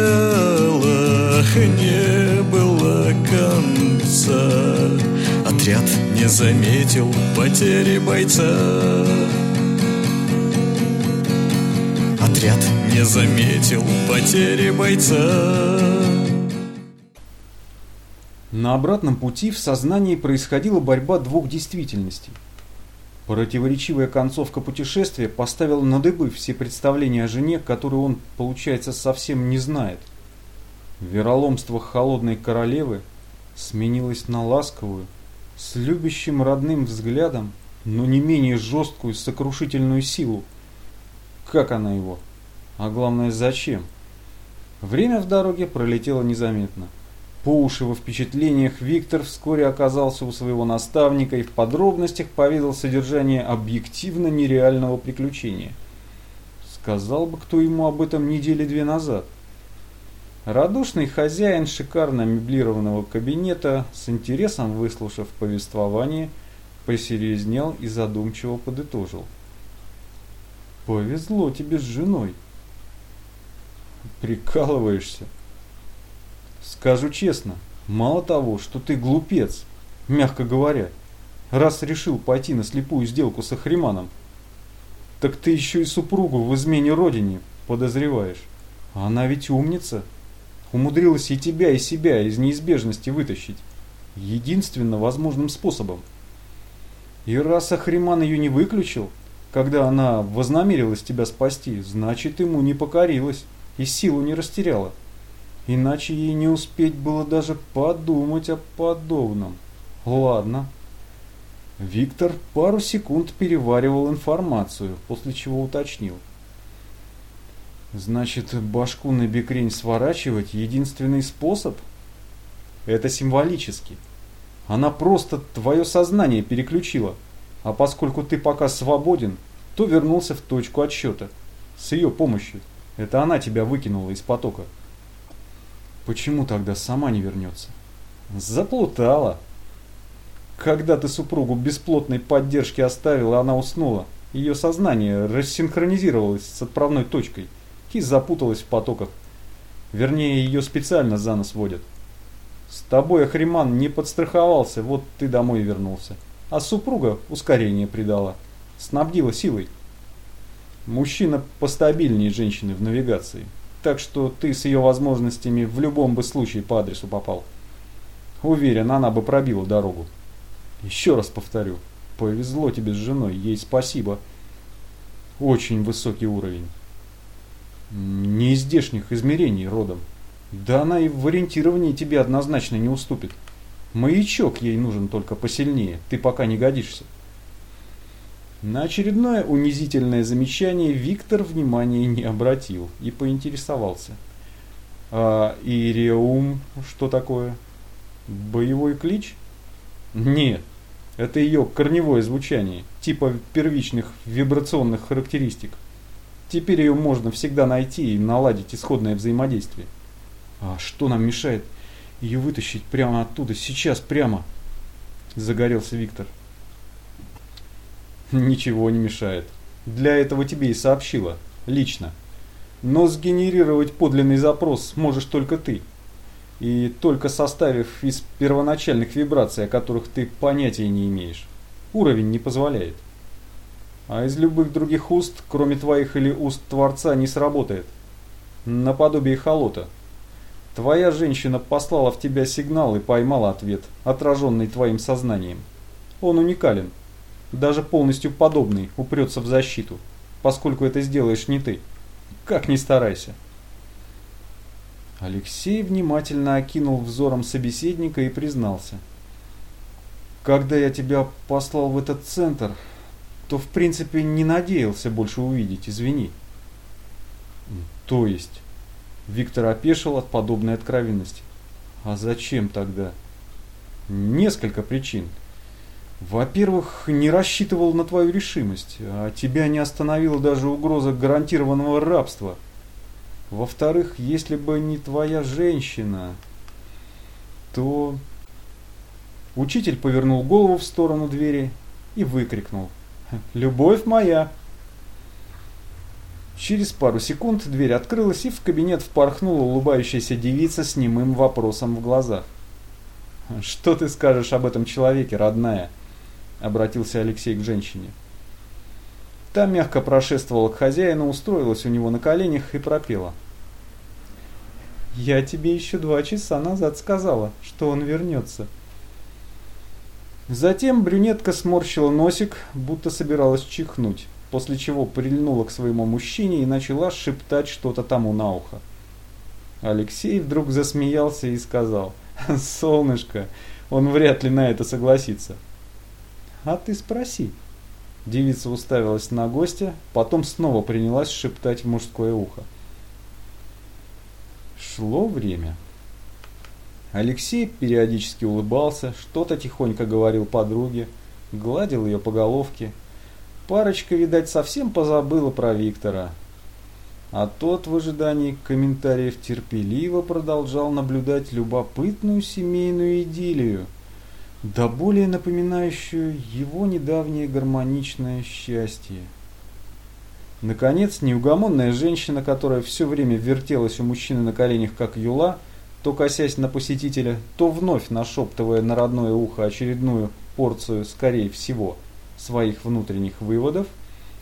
начала, не было конца. Отряд не заметил потери бойца. Отряд не заметил потери бойца. На обратном пути в сознании происходила борьба двух действительностей. Противоречивая концовка путешествия поставила на дыбы все представления о жене, которую он, получается, совсем не знает. Вероломство холодной королевы сменилось на ласковую, с любящим родным взглядом, но не менее жесткую сокрушительную силу. Как она его? А главное, зачем? Время в дороге пролетело незаметно. По уши во впечатлениях Виктор вскоре оказался у своего наставника и в подробностях поведал содержание объективно нереального приключения. Сказал бы кто ему об этом недели две назад. Радушный хозяин шикарно меблированного кабинета, с интересом выслушав повествование, посерьезнел и задумчиво подытожил. «Повезло тебе с женой». «Прикалываешься?» «Скажу честно, мало того, что ты глупец, мягко говоря, раз решил пойти на слепую сделку с Ахриманом, так ты еще и супругу в измене родине подозреваешь. А она ведь умница» умудрилась и тебя, и себя из неизбежности вытащить. Единственно возможным способом. И раз Ахриман ее не выключил, когда она вознамерилась тебя спасти, значит ему не покорилась и силу не растеряла. Иначе ей не успеть было даже подумать о подобном. Ладно. Виктор пару секунд переваривал информацию, после чего уточнил. Значит, башку на бекрень сворачивать единственный способ? Это символически. Она просто твое сознание переключила. А поскольку ты пока свободен, то вернулся в точку отсчета. С ее помощью. Это она тебя выкинула из потока. Почему тогда сама не вернется? Заплутала. Когда ты супругу бесплотной поддержки оставила, она уснула. Ее сознание рассинхронизировалось с отправной точкой – и запуталась в потоках. Вернее, ее специально за нос водят. С тобой Ахриман не подстраховался, вот ты домой вернулся. А супруга ускорение придала. Снабдила силой. Мужчина постабильнее женщины в навигации. Так что ты с ее возможностями в любом бы случае по адресу попал. Уверен, она бы пробила дорогу. Еще раз повторю. Повезло тебе с женой, ей спасибо. Очень высокий уровень не из здешних измерений родом. Да она и в ориентировании тебе однозначно не уступит. Маячок ей нужен только посильнее, ты пока не годишься. На очередное унизительное замечание Виктор внимания не обратил и поинтересовался. А Иреум что такое? Боевой клич? Нет, это ее корневое звучание, типа первичных вибрационных характеристик. Теперь ее можно всегда найти и наладить исходное взаимодействие. А что нам мешает ее вытащить прямо оттуда, сейчас, прямо? Загорелся Виктор. Ничего не мешает. Для этого тебе и сообщила, лично. Но сгенерировать подлинный запрос можешь только ты. И только составив из первоначальных вибраций, о которых ты понятия не имеешь. Уровень не позволяет а из любых других уст, кроме твоих или уст Творца, не сработает. Наподобие холота. Твоя женщина послала в тебя сигнал и поймала ответ, отраженный твоим сознанием. Он уникален. Даже полностью подобный упрется в защиту, поскольку это сделаешь не ты. Как ни старайся. Алексей внимательно окинул взором собеседника и признался. Когда я тебя послал в этот центр, то в принципе не надеялся больше увидеть, извини. То есть, Виктор опешил от подобной откровенности. А зачем тогда? Несколько причин. Во-первых, не рассчитывал на твою решимость, а тебя не остановила даже угроза гарантированного рабства. Во-вторых, если бы не твоя женщина, то... Учитель повернул голову в сторону двери и выкрикнул. Любовь моя. Через пару секунд дверь открылась, и в кабинет впорхнула улыбающаяся девица с немым вопросом в глазах. «Что ты скажешь об этом человеке, родная?» — обратился Алексей к женщине. Та мягко прошествовала к хозяину, устроилась у него на коленях и пропела. «Я тебе еще два часа назад сказала, что он вернется». Затем брюнетка сморщила носик, будто собиралась чихнуть после чего прильнула к своему мужчине и начала шептать что-то тому на ухо. Алексей вдруг засмеялся и сказал, «Солнышко, он вряд ли на это согласится». «А ты спроси». Девица уставилась на гостя, потом снова принялась шептать в мужское ухо. Шло время. Алексей периодически улыбался, что-то тихонько говорил подруге, гладил ее по головке, Парочка, видать, совсем позабыла про Виктора. А тот в ожидании комментариев терпеливо продолжал наблюдать любопытную семейную идиллию, да более напоминающую его недавнее гармоничное счастье. Наконец, неугомонная женщина, которая все время вертелась у мужчины на коленях, как юла, то косясь на посетителя, то вновь нашептывая на родное ухо очередную порцию, скорее всего – своих внутренних выводов,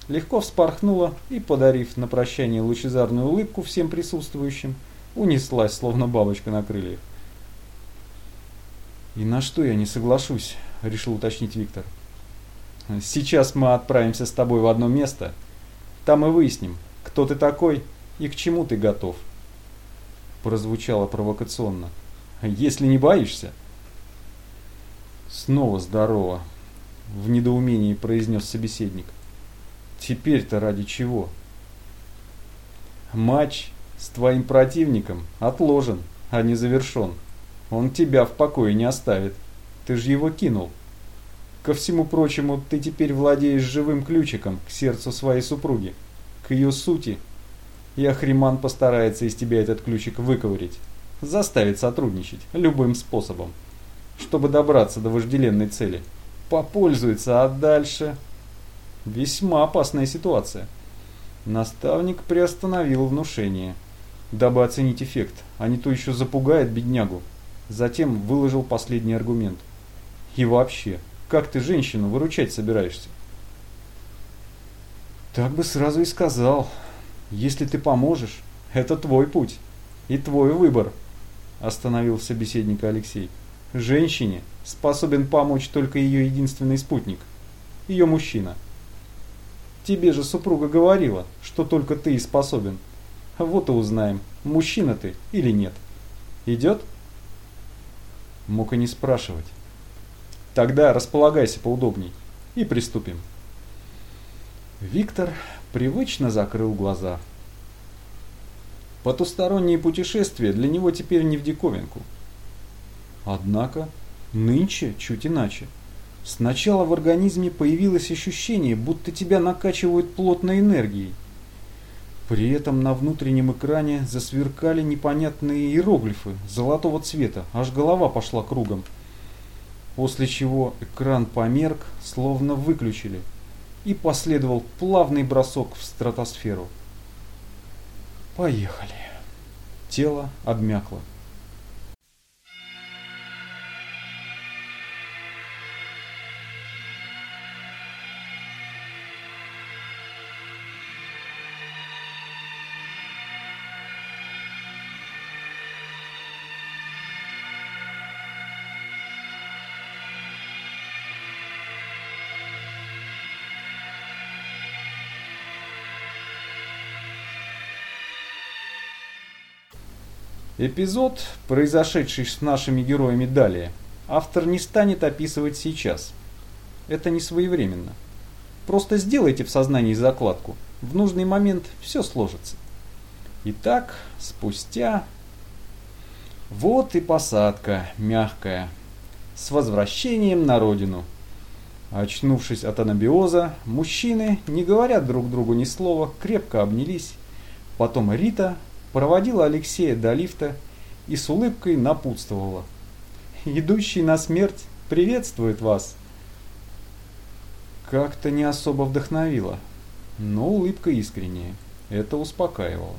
легко вспорхнула и, подарив на прощание лучезарную улыбку всем присутствующим, унеслась, словно бабочка на крыльях. «И на что я не соглашусь?» – решил уточнить Виктор. «Сейчас мы отправимся с тобой в одно место. Там и выясним, кто ты такой и к чему ты готов». Прозвучало провокационно. «Если не боишься». Снова здорово в недоумении произнес собеседник. Теперь-то ради чего? Матч с твоим противником отложен, а не завершен. Он тебя в покое не оставит. Ты же его кинул. Ко всему прочему, ты теперь владеешь живым ключиком к сердцу своей супруги, к ее сути. И Ахриман постарается из тебя этот ключик выковырить, заставить сотрудничать любым способом, чтобы добраться до вожделенной цели – попользуется, а дальше... Весьма опасная ситуация. Наставник приостановил внушение, дабы оценить эффект, а не то еще запугает беднягу. Затем выложил последний аргумент. И вообще, как ты женщину выручать собираешься? Так бы сразу и сказал. Если ты поможешь, это твой путь и твой выбор, остановил собеседника Алексей. Женщине способен помочь только ее единственный спутник, ее мужчина. Тебе же супруга говорила, что только ты и способен. Вот и узнаем, мужчина ты или нет. Идет? Мог и не спрашивать. Тогда располагайся поудобней и приступим. Виктор привычно закрыл глаза. Потусторонние путешествия для него теперь не в диковинку. Однако нынче чуть иначе. Сначала в организме появилось ощущение, будто тебя накачивают плотной энергией. При этом на внутреннем экране засверкали непонятные иероглифы золотого цвета, аж голова пошла кругом. После чего экран померк, словно выключили, и последовал плавный бросок в стратосферу. Поехали. Тело обмякло. Эпизод, произошедший с нашими героями далее, автор не станет описывать сейчас. Это не своевременно. Просто сделайте в сознании закладку. В нужный момент все сложится. Итак, спустя... Вот и посадка, мягкая. С возвращением на родину. Очнувшись от анабиоза, мужчины, не говоря друг другу ни слова, крепко обнялись. Потом Рита проводила Алексея до лифта и с улыбкой напутствовала. «Идущий на смерть приветствует вас!» Как-то не особо вдохновила, но улыбка искренняя. Это успокаивало.